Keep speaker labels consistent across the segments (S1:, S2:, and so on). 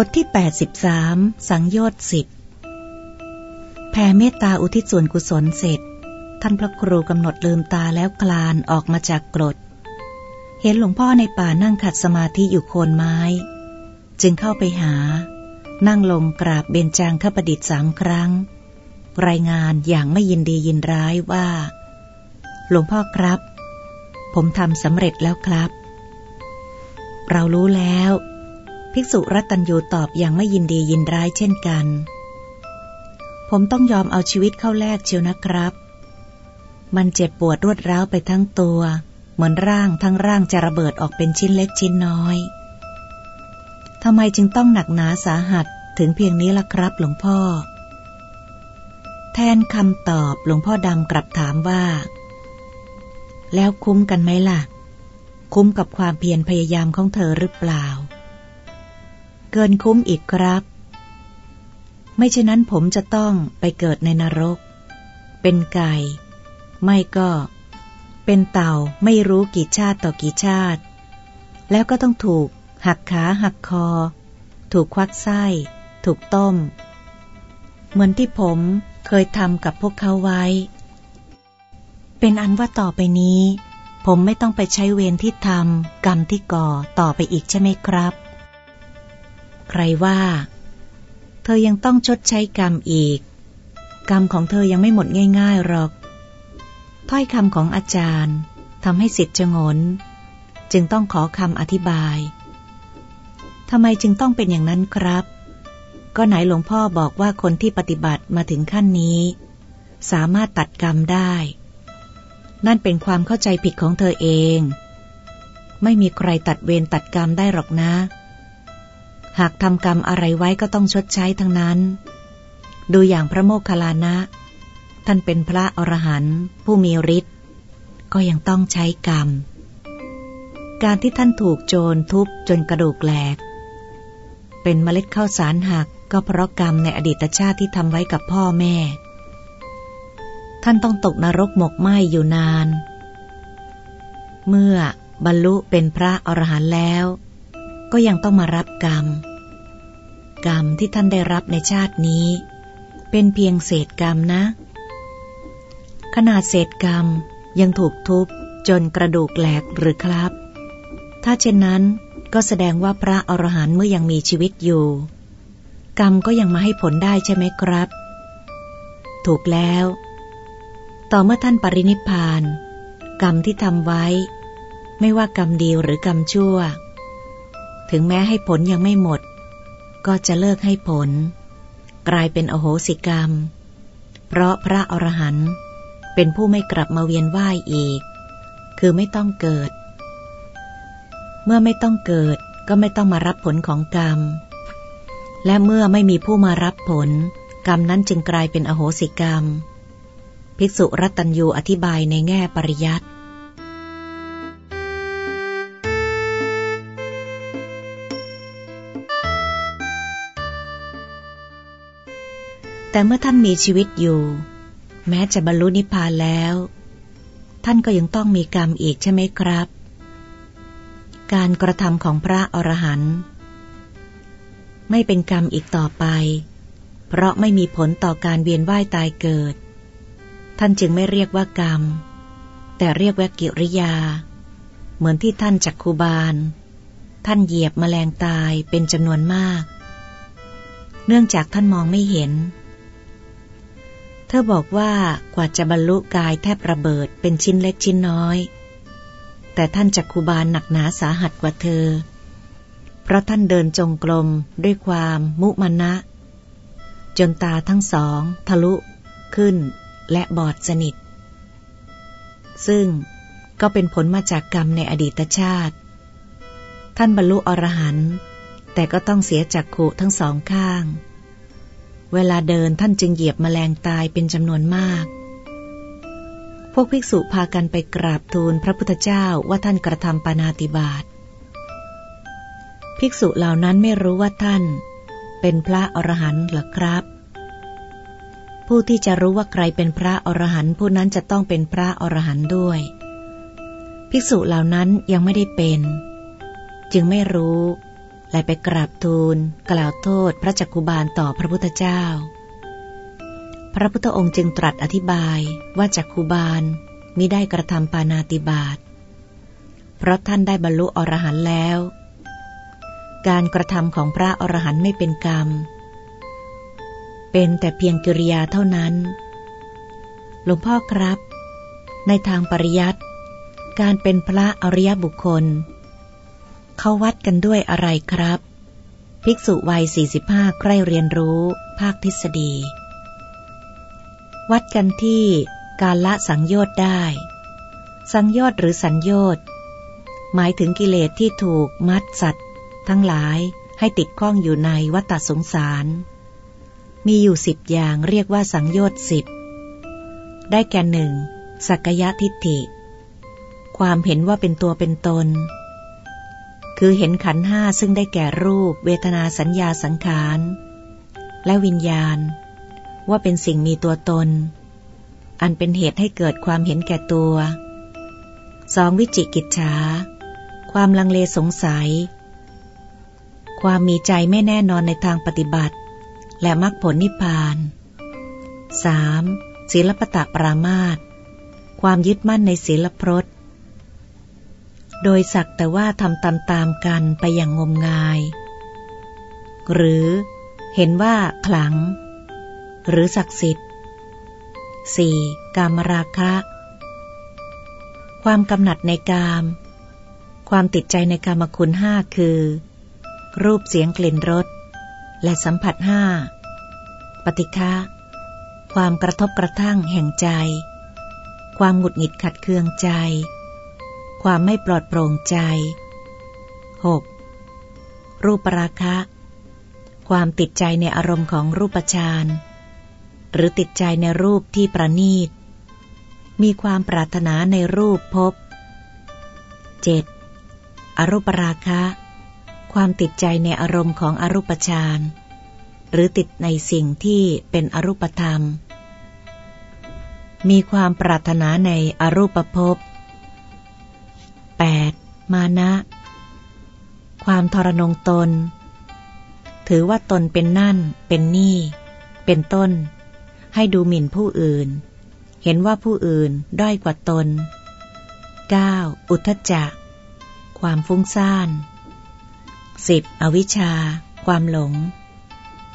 S1: บทที่ 83 สังโยชน์สิบแผ่เมตตาอุทิศส่วนกุศลเสร็จ ท่านพระครูกำหนดลืมตาแล้วคลานออกมาจากกรด เห็นหลวงพ่อในป่านั่งขัดสมาธิอยู่โคนไม้ จึงเข้าไปหา นั่งลงกราบเบญจางคประดิษฐ์สามครั้ง รายงานอย่างไม่ยินดียินร้ายว่า หลวงพ่อครับ ผมทำสำเร็จแล้วครับ เรารู้แล้ว ภิกษุรัตัญยูตอบอย่างไม่ยินดียินร้ายเช่นกัน ผมต้องยอมเอาชีวิตเข้าแลกเชียวนะครับ มันเจ็บปวดรวดร้าวไปทั้งตัว เหมือนร่างทั้งร่างจะระเบิดออกเป็นชิ้นเล็กชิ้นน้อยทำไมจึงต้องหนักหนาสาหัสถึงเพียงนี้ล่ะครับหลวงพ่อ แทนคำตอบหลวงพ่อดำกลับถามว่า แล้วคุ้มกันไหมล่ะ คุ้มกับความเพียรพยายามของเธอหรือเปล่า เกินคุ้มอีกครับ ไม่เช่นนั้นผมจะต้องไปเกิดในนรก เป็นไก่ ไม่ก็ เป็นเต่าไม่รู้กี่ชาติต่อกี่ชาติ แล้วก็ต้องถูก หักขาหักคอ ถูกควักไส้ ถูกต้ม เหมือนที่ผมเคยทำกับพวกเขาไว้ เป็นอันว่าต่อไปนี้ ผมไม่ต้องไปใช้เวรที่ทำกรรมที่ก่อต่อไปอีกใช่ไหมครับ ใครว่า เธอยังต้องชดใช้กรรมอีก กรรมของเธอยังไม่หมดง่ายๆหรอก ถ้อยคำของอาจารย์ทำให้สิทธิ์จงน จึงต้องขอคำอธิบายทำไมจึงต้องเป็นอย่างนั้นครับ ก็ไหนหลวงพ่อบอกว่าคนที่ปฏิบัติมาถึงขั้นนี้ สามารถตัดกรรมได้ นั่นเป็นความเข้าใจผิดของเธอเอง ไม่มีใครตัดเวรตัดกรรมได้หรอกนะ หากทำกรรมอะไรไว้ก็ต้องชดใช้ทั้งนั้น ดูอย่างพระโมคคัลลานะ ท่านเป็นพระอรหันต์ผู้มีฤทธิ์ก็ยังต้องใช้กรรม การที่ท่านถูกโจรทุบจนกระดูกแหลก เป็นเมล็ดข้าวสารหักก็เพราะกรรมในอดีตชาติที่ทำไว้กับพ่อแม่ ท่านต้องตกนรกหมกไหมอยู่นาน เมื่อบรรลุเป็นพระอรหันต์แล้ว ก็ยังต้องมารับกรรม กรรมที่ท่านได้รับในชาตินี้ เป็นเพียงเศษกรรมนะ ขนาดเศษกรรมยังถูกทุบจนกระดูกแหลกหรือครับ ถ้าเช่นนั้นก็แสดงว่าพระอรหันต์เมื่อยังมีชีวิตอยู่ กรรมก็ยังมาให้ผลได้ใช่ไหมครับ ถูกแล้ว ต่อเมื่อท่านปรินิพาน กรรมที่ทำไว้ ไม่ว่ากรรมดีหรือกรรมชั่ว ถึงแม้ให้ผลยังไม่หมด ก็จะเลิกให้ผล กลายเป็นอโหสิกรรม เพราะพระอรหันต์เป็นผู้ไม่กลับมาเวียนว่ายอีก คือไม่ต้องเกิด เมื่อไม่ต้องเกิดก็ไม่ต้องมารับผลของกรรม และเมื่อไม่มีผู้มารับผล กรรมนั้นจึงกลายเป็นอโหสิกรรม ภิกษุรัตัญยูอธิบายในแง่ปริยัติ แต่เมื่อท่านมีชีวิตอยู่ แม้จะบรรลุนิพพานแล้ว ท่านก็ยังต้องมีกรรมอีกใช่ไหมครับ การกระทำของพระอรหันต์ไม่เป็นกรรมอีกต่อไป เพราะไม่มีผลต่อการเวียนว่ายตายเกิด ท่านจึงไม่เรียกว่ากรรม แต่เรียกว่ากิริยา เหมือนที่ท่านจักคูบาล ท่านเหยียบมแมลงตายเป็นจำนวนมาก เนื่องจากท่านมองไม่เห็น เธอบอกว่ากว่าจะบรรลุกายแทบระเบิดเป็นชิ้นเล็กชิ้นน้อย แต่ท่านจักคุบาลหนักหนาสาหัสกว่าเธอ เพราะท่านเดินจงกรมด้วยความมุมานะ จนตาทั้งสอง ทะลุ ขึ้น และบอดสนิท ซึ่งก็เป็นผลมาจากกรรมในอดีตชาติ ท่านบรรลุอรหันต์แต่ก็ต้องเสียจักขุทั้งสองข้าง เวลาเดินท่านจึงเหยียบมแมลงตายเป็นจำนวนมาก พวกภิกษุพากันไปกราบทูลพระพุทธเจ้าว่าท่านกระทำปานาติบาตภิกษุเหล่านั้นไม่รู้ว่าท่าน เป็นพระอรหันต์หรือครับ ผู้ที่จะรู้ว่าใครเป็นพระอรหันต์ผู้นั้นจะต้องเป็นพระอรหันต์ด้วย ภิกษุเหล่านั้นยังไม่ได้เป็น จึงไม่รู้ และไปกราบทูลกล่าวโทษพระจักคุบาลต่อพระพุทธเจ้า พระพุทธองค์จึงตรัสอธิบายว่าจักคุบาลมิได้กระทำปานาติบาตเพราะท่านได้บรรลุอรหันต์แล้ว การกระทำของพระอรหันต์ไม่เป็นกรรม เป็นแต่เพียงกิริยาเท่านั้น หลวงพ่อครับ ในทางปริยัติการเป็นพระอริยบุคคล เขาวัดกันด้วยอะไรครับ ภิกษุวัย 45 ใกล้เรียนรู้ ภาคทฤษฎี วัดกันที่การละสังโยชน์ได้ สังโยชน์หรือสัญโยชน์หมายถึงกิเลสที่ถูกมัดสัตว์ ทั้งหลายให้ติดข้องอยู่ในวัฏสงสาร มีอยู่สิบอย่างเรียกว่าสังโยชน์สิบได้แก่หนึ่งสักยะทิฏฐิ ความเห็นว่าเป็นตัวเป็นตน คือเห็นขันห้าซึ่งได้แก่รูป เวทนาสัญญาสังขาร และวิญญาณ ว่าเป็นสิ่งมีตัวตน อันเป็นเหตุให้เกิดความเห็นแก่ตัวสองวิจิกิจฉาความลังเลสงสัย ความมีใจไม่แน่นอนในทางปฏิบัติ และมรรคผลนิพพาน 3. ศีลปตะปรามาตความยึดมั่นในศีลพรต โดยสักแต่ว่าทำตามตามกันไปอย่างงมงาย หรือเห็นว่าขลัง หรือศักดิ์สิทธิ์ 4. กามราคะ ความกำหนัดในกาม ความติดใจในกามคุณห้าคือ รูปเสียงกลิ่นรส และสัมผัสห้าปฏิฆะความกระทบกระทั่งแห่งใจ ความหงุดหงิดขัดเคืองใจ ความไม่ปลอดโปร่งใจ 6. รูปราคะ ความติดใจในอารมณ์ของรูปฌานหรือติดใจในรูปที่ประณีต มีความปรารถนาในรูปพบ 7. อรูปราคะ ความติดใจในอารมณ์ของอรูปฌานหรือติดในสิ่งที่เป็นอรูปธรรม มีความปรารถนาในอรูปภพ 8. มานะ ความทรนงตน ถือว่าตนเป็นนั่น เป็นนี่ เป็นต้น ให้ดูหมิ่นผู้อื่น เห็นว่าผู้อื่นด้อยกว่าตน 9. อุทจจะ ความฟุ้งซ่าน 10. อวิชชา ความหลง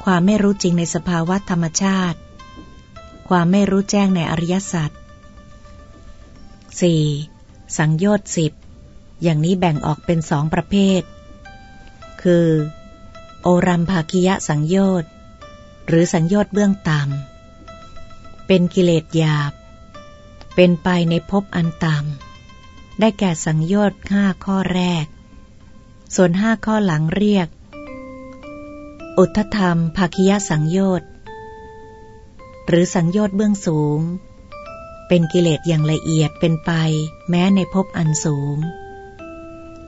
S1: ความไม่รู้จริงในสภาวะธรรมชาติ ความไม่รู้แจ้งในอริยสัจ 4. สังโยชน์สิบ อย่างนี้แบ่งออกเป็นสองประเภท คือ โอรัมภาคิยะสังโยชน์หรือสังโยชน์เบื้องต่ำเป็นกิเลสหยาบ เป็นไปในภพอันต่ำได้แก่สังโยชน์ห้าข้อแรก ส่วนห้าข้อหลังเรียก อุทธธรรมภาคิยะสังโยชน์หรือสังโยชน์เบื้องสูง เป็นกิเลสอย่างละเอียดเป็นไป แม้ในภพอันสูง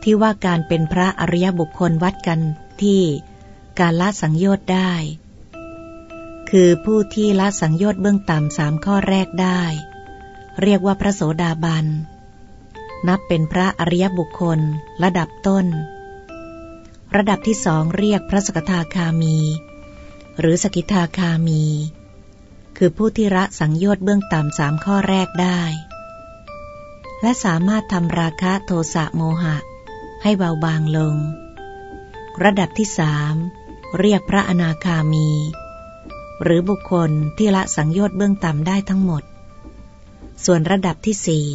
S1: ที่ว่าการเป็นพระอริยบุคคลวัดกันที่การละสังโยชน์ได้ คือผู้ที่ละสังโยชน์เบื้องต่ำสามข้อแรกได้ เรียกว่าพระโสดาบัน นับเป็นพระอริยบุคคลระดับต้น ระดับที่สองเรียกพระสกทาคามี หรือสกิทาคามี คือผู้ที่ละสังโยชน์เบื้องต่ำสามข้อแรกได้ และสามารถทำราคะโทสะโมหะ ให้เบาบางลง ระดับที่สามเรียกพระอนาคามี หรือบุคคลที่ละสังโยชน์เบื้องต่ำได้ทั้งหมด ส่วนระดับที่สี่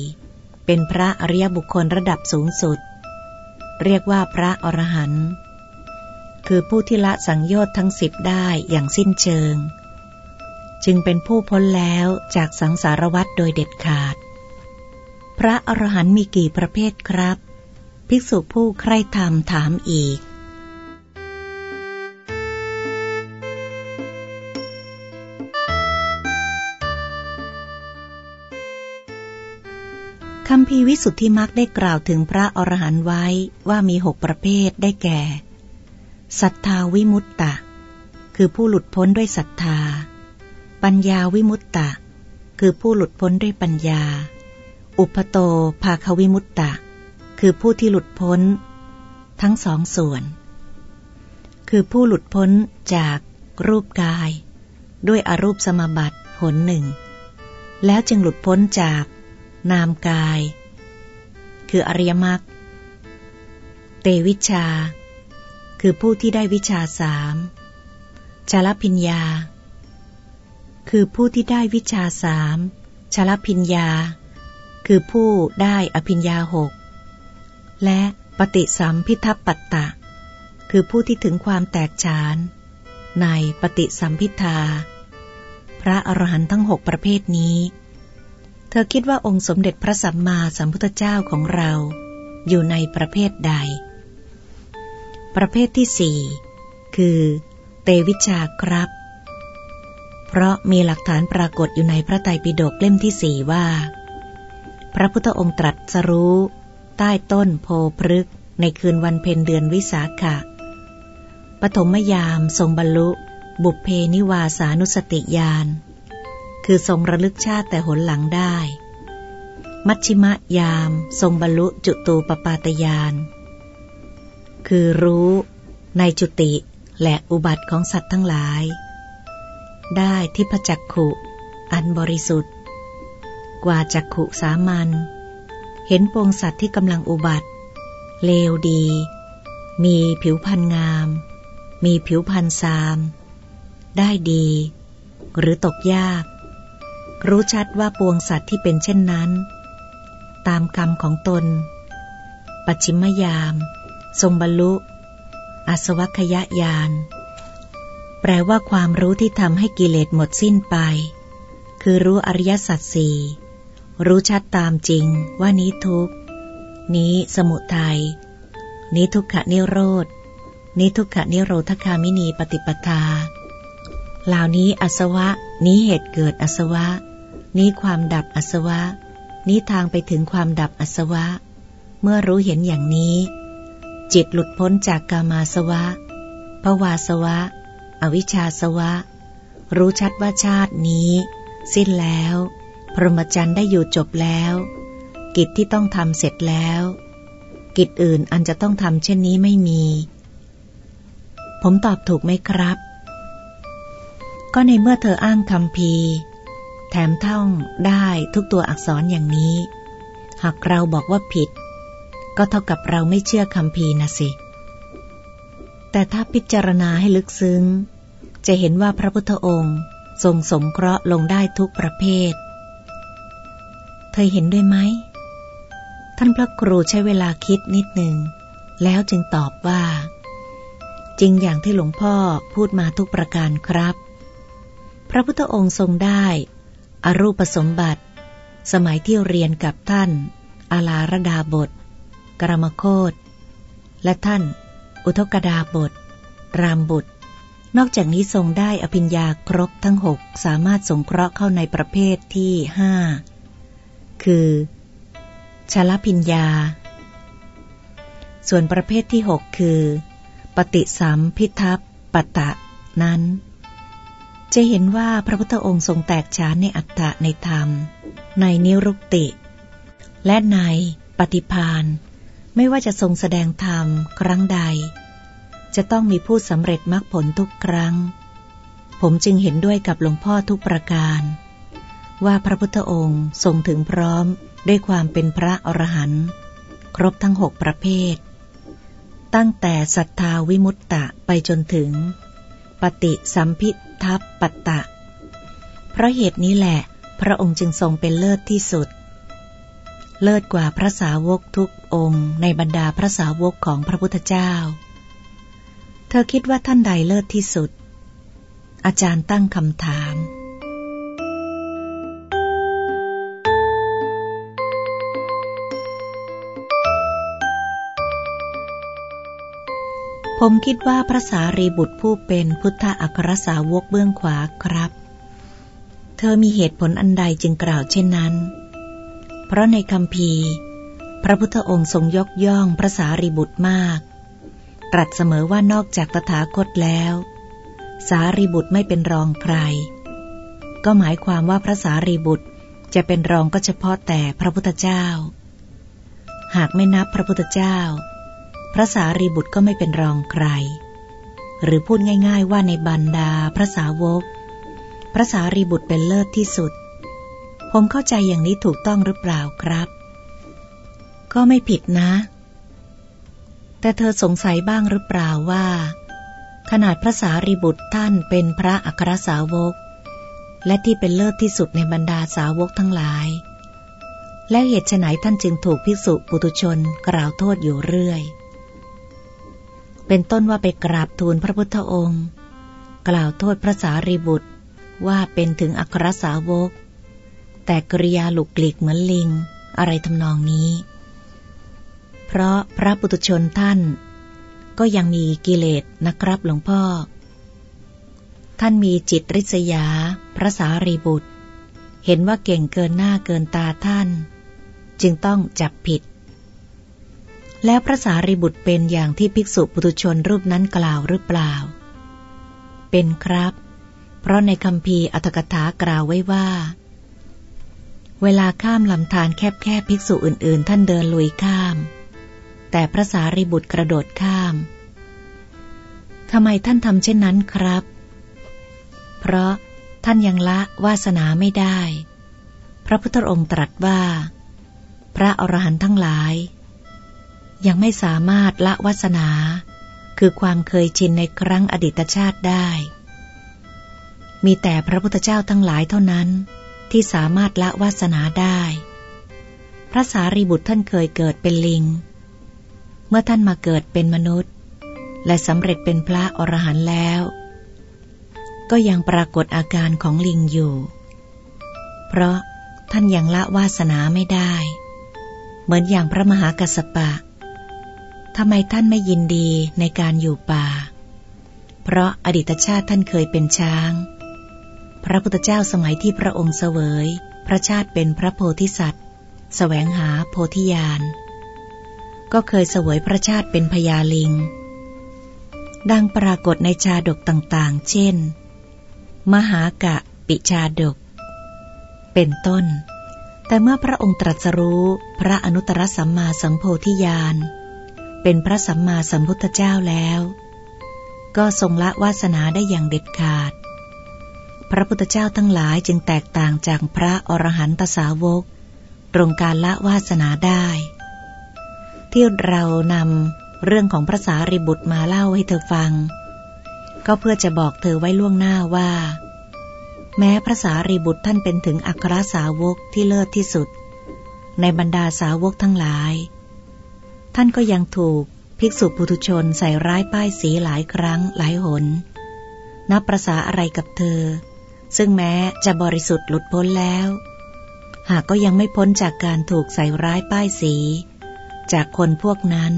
S1: เป็นพระอริยบุคคลระดับสูงสุด เรียกว่าพระอรหันต์คือผู้ที่ละสังโยชน์ทั้งสิบได้อย่างสิ้นเชิง จึงเป็นผู้พ้นแล้วจากสังสารวัฏโดยเด็ดขาด พระอรหันต์มีกี่ประเภทครับ ภิกษุผู้ใคร่ธรรมถามอีก คำพีวิสุทธิมักได้กล่าวถึงพระอรหันต์ไว้ว่ามีหกประเภทได้แก่ศรัทธาวิมุตตะ คือผู้หลุดพ้นด้วยศรัทธา ปัญญาวิมุตตะ คือผู้หลุดพ้นด้วยปัญญา อุปโตภาควิมุตตะ คือผู้ที่หลุดพ้น ทั้งสองส่วน คือผู้หลุดพ้นจากรูปกาย ด้วยอรูปสมบัติผลหนึ่ง แล้วจึงหลุดพ้นจากนามกาย คืออริยมรรคเตวิชา คือผู้ที่ได้วิชาสามชาลพิญญา คือผู้ที่ได้วิชาสามชาลพิญญา คือผู้ได้อภิญญาหก และปฏิสัมพิทัปปัตตะ คือผู้ที่ถึงความแตกฉาน ในปฏิสัมพิทา พระอรหันต์ทั้งหกประเภทนี้ เธอคิดว่าองค์สมเด็จพระสัมมาสัมพุทธเจ้าของเราอยู่ในประเภทใด ประเภทที่สี่คือ เตวิชาครับ เพราะมีหลักฐานปรากฏอยู่ในพระไตรปิฎกเล่มที่สี่ว่า พระพุทธองค์ตรัสรู้ ใต้ต้นโพพฤกในคืนวันเพ็ญเดือนวิสาขะ ปฐมยามทรงบรรลุ บุพเพนิวาสานุสติญาณ คือทรงระลึกชาติแต่หนหลังได้ มัชชิมยามทรงบรรลุจุตูปปาตยาน คือรู้ในจุติและอุบัติของสัตว์ทั้งหลาย ได้ที่พจักขุ อันบริสุทธิ์ กว่าจักขุสามัญ เห็นปวงสัตว์ที่กำลังอุบัติ เลวดี มีผิวพรรณงาม มีผิวพรรณซาม ได้ดี หรือตกยาก รู้ชัดว่าปวงสัตว์ที่เป็นเช่นนั้น ตามกรรมของตน ปัจฉิมยาม ทรงบรรลุอสวัคยญาณแปลว่าความรู้ที่ทำให้กิเลสหมดสิ้นไป คือรู้อริยสัจสี่ รู้ชัดตามจริงว่านี้ทุกนี้สมุทัยนี้ทุกขะนิโรธนี้ทุกขะนิโรธคามินีปฏิปทา เหล่านี้อสวะ นี้เหตุเกิดอสวะ นี้ความดับอสวะ นี้ทางไปถึงความดับอสวะ เมื่อรู้เห็นอย่างนี้ จิตหลุดพ้นจากกามาสวะภวาสวะ อวิชชาสวะ รู้ชัดว่าชาตินี้ สิ้นแล้ว พรหมจรรย์ได้อยู่จบแล้ว กิจที่ต้องทำเสร็จแล้ว กิจอื่นอันจะต้องทำเช่นนี้ไม่มี ผมตอบถูกไหมครับ ก็ในเมื่อเธออ้างคำพีแถมท่องได้ทุกตัวอักษรอย่างนี้ หากเราบอกว่าผิด ก็เท่ากับเราไม่เชื่อคำพีนะสิ แต่ถ้าพิจารณาให้ลึกซึ้ง จะเห็นว่าพระพุทธองค์ทรงสงเคราะห์ลงได้ทุกประเภท เธอเห็นด้วยไหม ท่านพระครูใช้เวลาคิดนิดหนึ่ง แล้วจึงตอบว่า จริงอย่างที่หลวงพ่อพูดมาทุกประการครับ พระพุทธองค์ทรงได้อรูปสมบัติ สมัยที่เรียนกับท่านอาลาระดาบท กรมโคตและท่าน อุทกดาบท รามบุตร นอกจากนี้ทรงได้อภิญญาครบทั้งหกสามารถสงเคราะห์เข้าในประเภทที่ห้า คือชลพิญญา ส่วนประเภทที่หกคือ ปฏิสัมพิทัพปตะนั้น จะเห็นว่าพระพุทธองค์ทรงแตกฉานในอัตตะในธรรม ในนิรุกติ และในปฏิพานไม่ว่าจะทรงแสดงธรรมครั้งใด จะต้องมีผู้สำเร็จมรรคผลทุกครั้ง ผมจึงเห็นด้วยกับหลวงพ่อทุกประการ ว่าพระพุทธองค์ทรงถึงพร้อมด้วยความเป็นพระอรหันต์ครบทั้งหกประเภท ตั้งแต่ศรัทธาวิมุตตะไปจนถึง ปฏิสัมพิทัพปัตตะ เพราะเหตุนี้แหละ พระองค์จึงทรงเป็นเลิศที่สุด เลิศกว่าพระสาวกทุกองค์ในบรรดาพระสาวกของพระพุทธเจ้า เธอคิดว่าท่านใดเลิศที่สุด อาจารย์ตั้งคำถาม ผมคิดว่าพระสารีบุตรผู้เป็นพุทธอัครสาวกเบื้องขวาครับ เธอมีเหตุผลอันใดจึงกล่าวเช่นนั้น เพราะในคำพีพระพุทธองค์ทรงยกย่องพระสารีบุตรมาก ตรัสเสมอว่านอกจากตถาคตแล้ว สารีบุตรไม่เป็นรองใคร ก็หมายความว่าพระสารีบุตรจะเป็นรองก็เฉพาะแต่พระพุทธเจ้า หากไม่นับพระพุทธเจ้า พระสารีบุตรก็ไม่เป็นรองใคร หรือพูดง่ายๆว่าในบรรดาพระสาวก พระสารีบุตรเป็นเลิศที่สุด ผมเข้าใจอย่างนี้ถูกต้องหรือเปล่าครับ ก็ไม่ผิดนะ แต่เธอสงสัยบ้างหรือเปล่าว่า ขนาดพระสารีบุตรท่านเป็นพระอัครสาวก และที่เป็นเลิศที่สุดในบรรดาสาวกทั้งหลายและเหตุไฉนท่านจึงถูกภิกษุปุตุชนกล่าวโทษอยู่เรื่อย เป็นต้นว่าไปกราบทูลพระพุทธองค์ กล่าวโทษพระสารีบุตรว่าเป็นถึงอัครสาวก แต่กริยาหลุกหลีกเหมือนลิง อะไรทำนองนี้ เพราะพระปุตุชนท่าน ก็ยังมีกิเลสนะครับหลวงพ่อ ท่านมีจิตริษยา พระสารีบุตร เห็นว่าเก่งเกินหน้าเกินตาท่าน จึงต้องจับผิด แล้วพระสารีบุตรเป็นอย่างที่ภิกษุปุถุชนรูปนั้นกล่าวหรือเปล่า เป็นครับ เพราะในคำพีอัตถกถากล่าวไว้ว่า เวลาข้ามลำธารแคบๆภิกษุอื่นๆ ท่านเดินลุยข้าม แต่พระสารีบุตรกระโดดข้ามทำไมท่านทำเช่นนั้นครับ เพราะท่านยังละวาสนาไม่ได้ พระพุทธองค์ตรัสว่า พระอรหันต์ทั้งหลาย ยังไม่สามารถละวาสนา คือความเคยชินในครั้งอดีตชาติได้ มีแต่พระพุทธเจ้าทั้งหลายเท่านั้น ที่สามารถละวาสนาได้ พระสารีบุตรท่านเคยเกิดเป็นลิง เมื่อท่านมาเกิดเป็นมนุษย์ และสำเร็จเป็นพระอรหันต์แล้ว ก็ยังปรากฏอาการของลิงอยู่ เพราะท่านยังละวาสนาไม่ได้ เหมือนอย่างพระมหากัสสปะ ทำไมท่านไม่ยินดีในการอยู่ป่า เพราะอดีตชาติท่านเคยเป็นช้าง พระพุทธเจ้าสมัยที่พระองค์เสวย พระชาติเป็นพระโพธิสัตว์สแสวงหาโพธิญาณ ก็เคยเสวยพระชาติเป็นพญาลิง ดังปรากฏในชาดกต่างๆ เช่น มหากะปิชาดก เป็นต้น แต่เมื่อพระองค์ตรัสรู้พระอนุตตรสัมมาสัมโพธิญาณ เป็นพระสัมมาสัมพุทธเจ้าแล้ว ก็ทรงละวาสนาได้อย่างเด็ดขาด พระพุทธเจ้าทั้งหลายจึงแตกต่างจากพระอรหันตสาวก ตรงการละวาสนาได้ ที่เรานำเรื่องของพระสารีบุตรมาเล่าให้เธอฟัง ก็เพื่อจะบอกเธอไว้ล่วงหน้าว่า แม้พระสารีบุตรท่านเป็นถึงอัครสาวกที่เลิศที่สุด ในบรรดาสาวกทั้งหลาย ท่านก็ยังถูกภิกษุปุถุชนใส่ร้ายป้ายสีหลายครั้งหลายหน นับประษาอะไรกับเธอ ซึ่งแม้จะบริสุทธิ์หลุดพ้นแล้ว หากก็ยังไม่พ้นจากการถูกใส่ร้ายป้ายสี จากคนพวกนั้น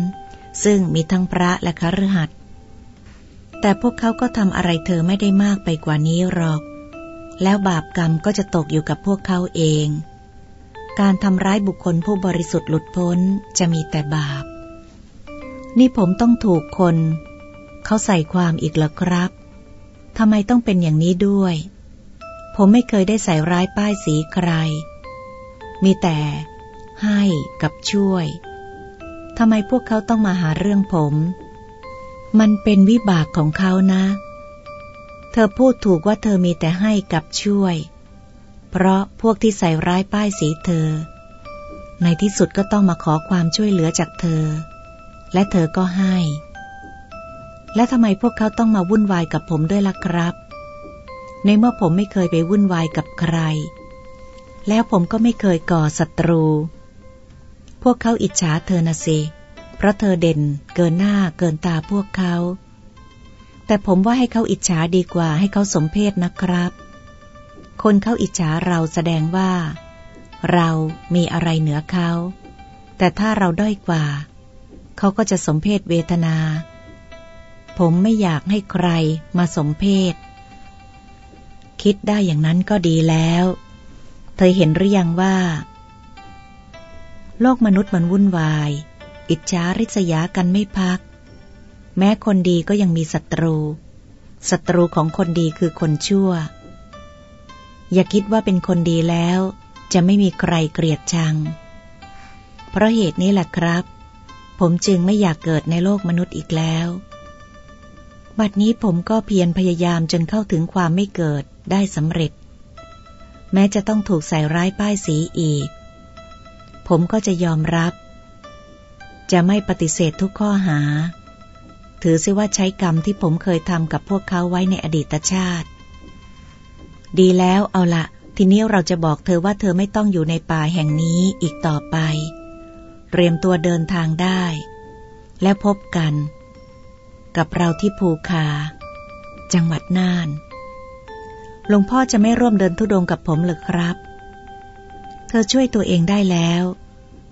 S1: ซึ่งมีทั้งพระและคฤหัสถ์แต่พวกเขาก็ทำอะไรเธอไม่ได้มากไปกว่านี้หรอก แล้วบาปกรรมก็จะตกอยู่กับพวกเขาเอง การทำร้ายบุคคลผู้บริสุทธิ์หลุดพ้นจะมีแต่บาป นี่ผมต้องถูกคน เขาใส่ความอีกแล้วครับทำไมต้องเป็นอย่างนี้ด้วย ผมไม่เคยได้ใส่ร้ายป้ายสีใคร มีแต่ ให้กับช่วยทำไมพวกเขาต้องมาหาเรื่องผม มันเป็นวิบากของเขานะ เธอพูดถูกว่าเธอมีแต่ให้กับช่วย เพราะพวกที่ใส่ร้ายป้ายสีเธอ ในที่สุดก็ต้องมาขอความช่วยเหลือจากเธอ และเธอก็ให้ และทำไมพวกเขาต้องมาวุ่นวายกับผมด้วยล่ะครับ ในเมื่อผมไม่เคยไปวุ่นวายกับใคร แล้วผมก็ไม่เคยก่อศัตรู พวกเขาอิจฉาเธอนะสิเพราะเธอเด่นเกินหน้าเกินตาพวกเขา แต่ผมว่าให้เขาอิจฉาดีกว่าให้เขาสมเพศนะครับ คนเขาอิจฉาเราแสดงว่า เรามีอะไรเหนือเขา แต่ถ้าเราด้อยกว่า เขาก็จะสมเพศเวทนา ผมไม่อยากให้ใครมาสมเพศ คิดได้อย่างนั้นก็ดีแล้ว เธอเห็นหรือยังว่า โลกมนุษย์มันวุ่นวาย อิจฉาริษยากันไม่พัก แม้คนดีก็ยังมีศัตรู ศัตรูของคนดีคือคนชั่ว อย่าคิดว่าเป็นคนดีแล้ว จะไม่มีใครเกลียดชัง เพราะเหตุนี้แหละครับ ผมจึงไม่อยากเกิดในโลกมนุษย์อีกแล้ว บัดนี้ผมก็เพียรพยายามจนเข้าถึงความไม่เกิดได้สำเร็จ แม้จะต้องถูกใส่ร้ายป้ายสีอีก ผมก็จะยอมรับ จะไม่ปฏิเสธทุกข้อหา ถือซิว่าใช้กรรมที่ผมเคยทำกับพวกเขาไว้ในอดีตชาติ ดีแล้วเอาละทีนี้เราจะบอกเธอว่าเธอไม่ต้องอยู่ในป่าแห่งนี้อีกต่อไป เตรียมตัวเดินทางได้ และพบกัน กับเราที่ภูคา จังหวัดน่านหลวงพ่อจะไม่ร่วมเดินทุดงกับผมหรือครับ เธอช่วยตัวเองได้แล้ว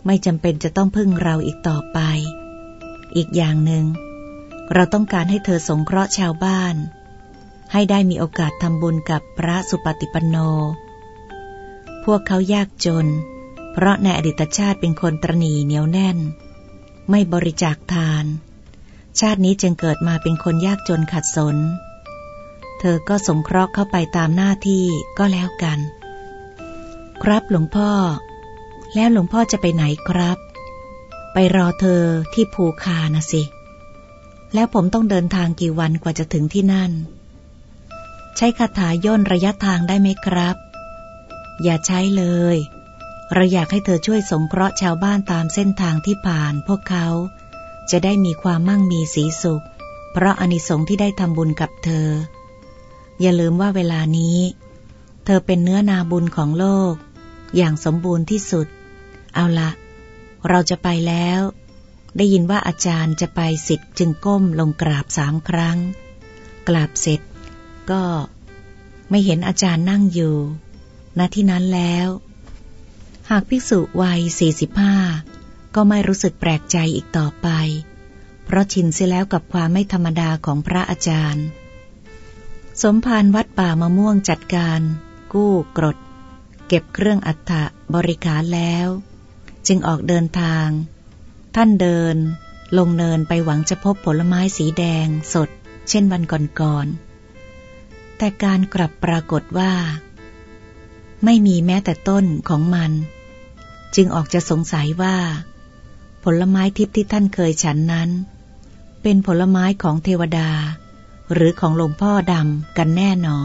S1: ไม่จำเป็นจะต้องพึ่งเราอีกต่อไป อีกอย่างหนึง่งเราต้องการให้เธอสงเคราะห์ชาวบ้าน ให้ได้มีโอกาสทำบุญกับพระสุปฏิปันโน พวกเขายากจน เพราะในอดีตชาติเป็นคนตรณีเหนียวแน่น ไม่บริจาคทาน ชาตินี้จึงเกิดมาเป็นคนยากจนขัดสน เธอก็สงเคราะห์เข้าไปตามหน้าที่ก็แล้วกัน ครับหลวงพ่อ แล้วหลวงพ่อจะไปไหนครับ ไปรอเธอที่ภูคานะสิ แล้วผมต้องเดินทางกี่วันกว่าจะถึงที่นั่น ใช้คาถาย่นระยะทางได้ไหมครับ อย่าใช้เลย เราอยากให้เธอช่วยสงเคราะห์ชาวบ้านตามเส้นทางที่ผ่านพวกเขา จะได้มีความมั่งมีสีสุข เพราะอนิสงส์ที่ได้ทำบุญกับเธอ อย่าลืมว่าเวลานี้ เธอเป็นเนื้อนาบุญของโลก อย่างสมบูรณ์ที่สุด เอาละเราจะไปแล้ว ได้ยินว่าอาจารย์จะไปสิทธิ์จึงก้มลงกราบสามครั้ง กราบเสร็จ ก็ไม่เห็นอาจารย์นั่งอยู่ณที่นั้นแล้ว หากภิกษุวัย 45 ก็ไม่รู้สึกแปลกใจอีกต่อไป เพราะชินเสียแล้วกับความไม่ธรรมดาของพระอาจารย์ สมภารวัดป่ามะม่วงจัดการ กู้กรด เก็บเครื่องอัฐะบริการแล้ว จึงออกเดินทาง ท่านเดิน ลงเนินไปหวังจะพบผลไม้สีแดงสด เช่นวันก่อนๆแต่การกลับปรากฏว่าไม่มีแม้แต่ต้นของมัน จึงออกจะสงสัยว่า ผลไม้ทิพย์ที่ท่านเคยฉันนั้น เป็นผลไม้ของเทวดา หรือของหลวงพ่อดำกันแน่หนอ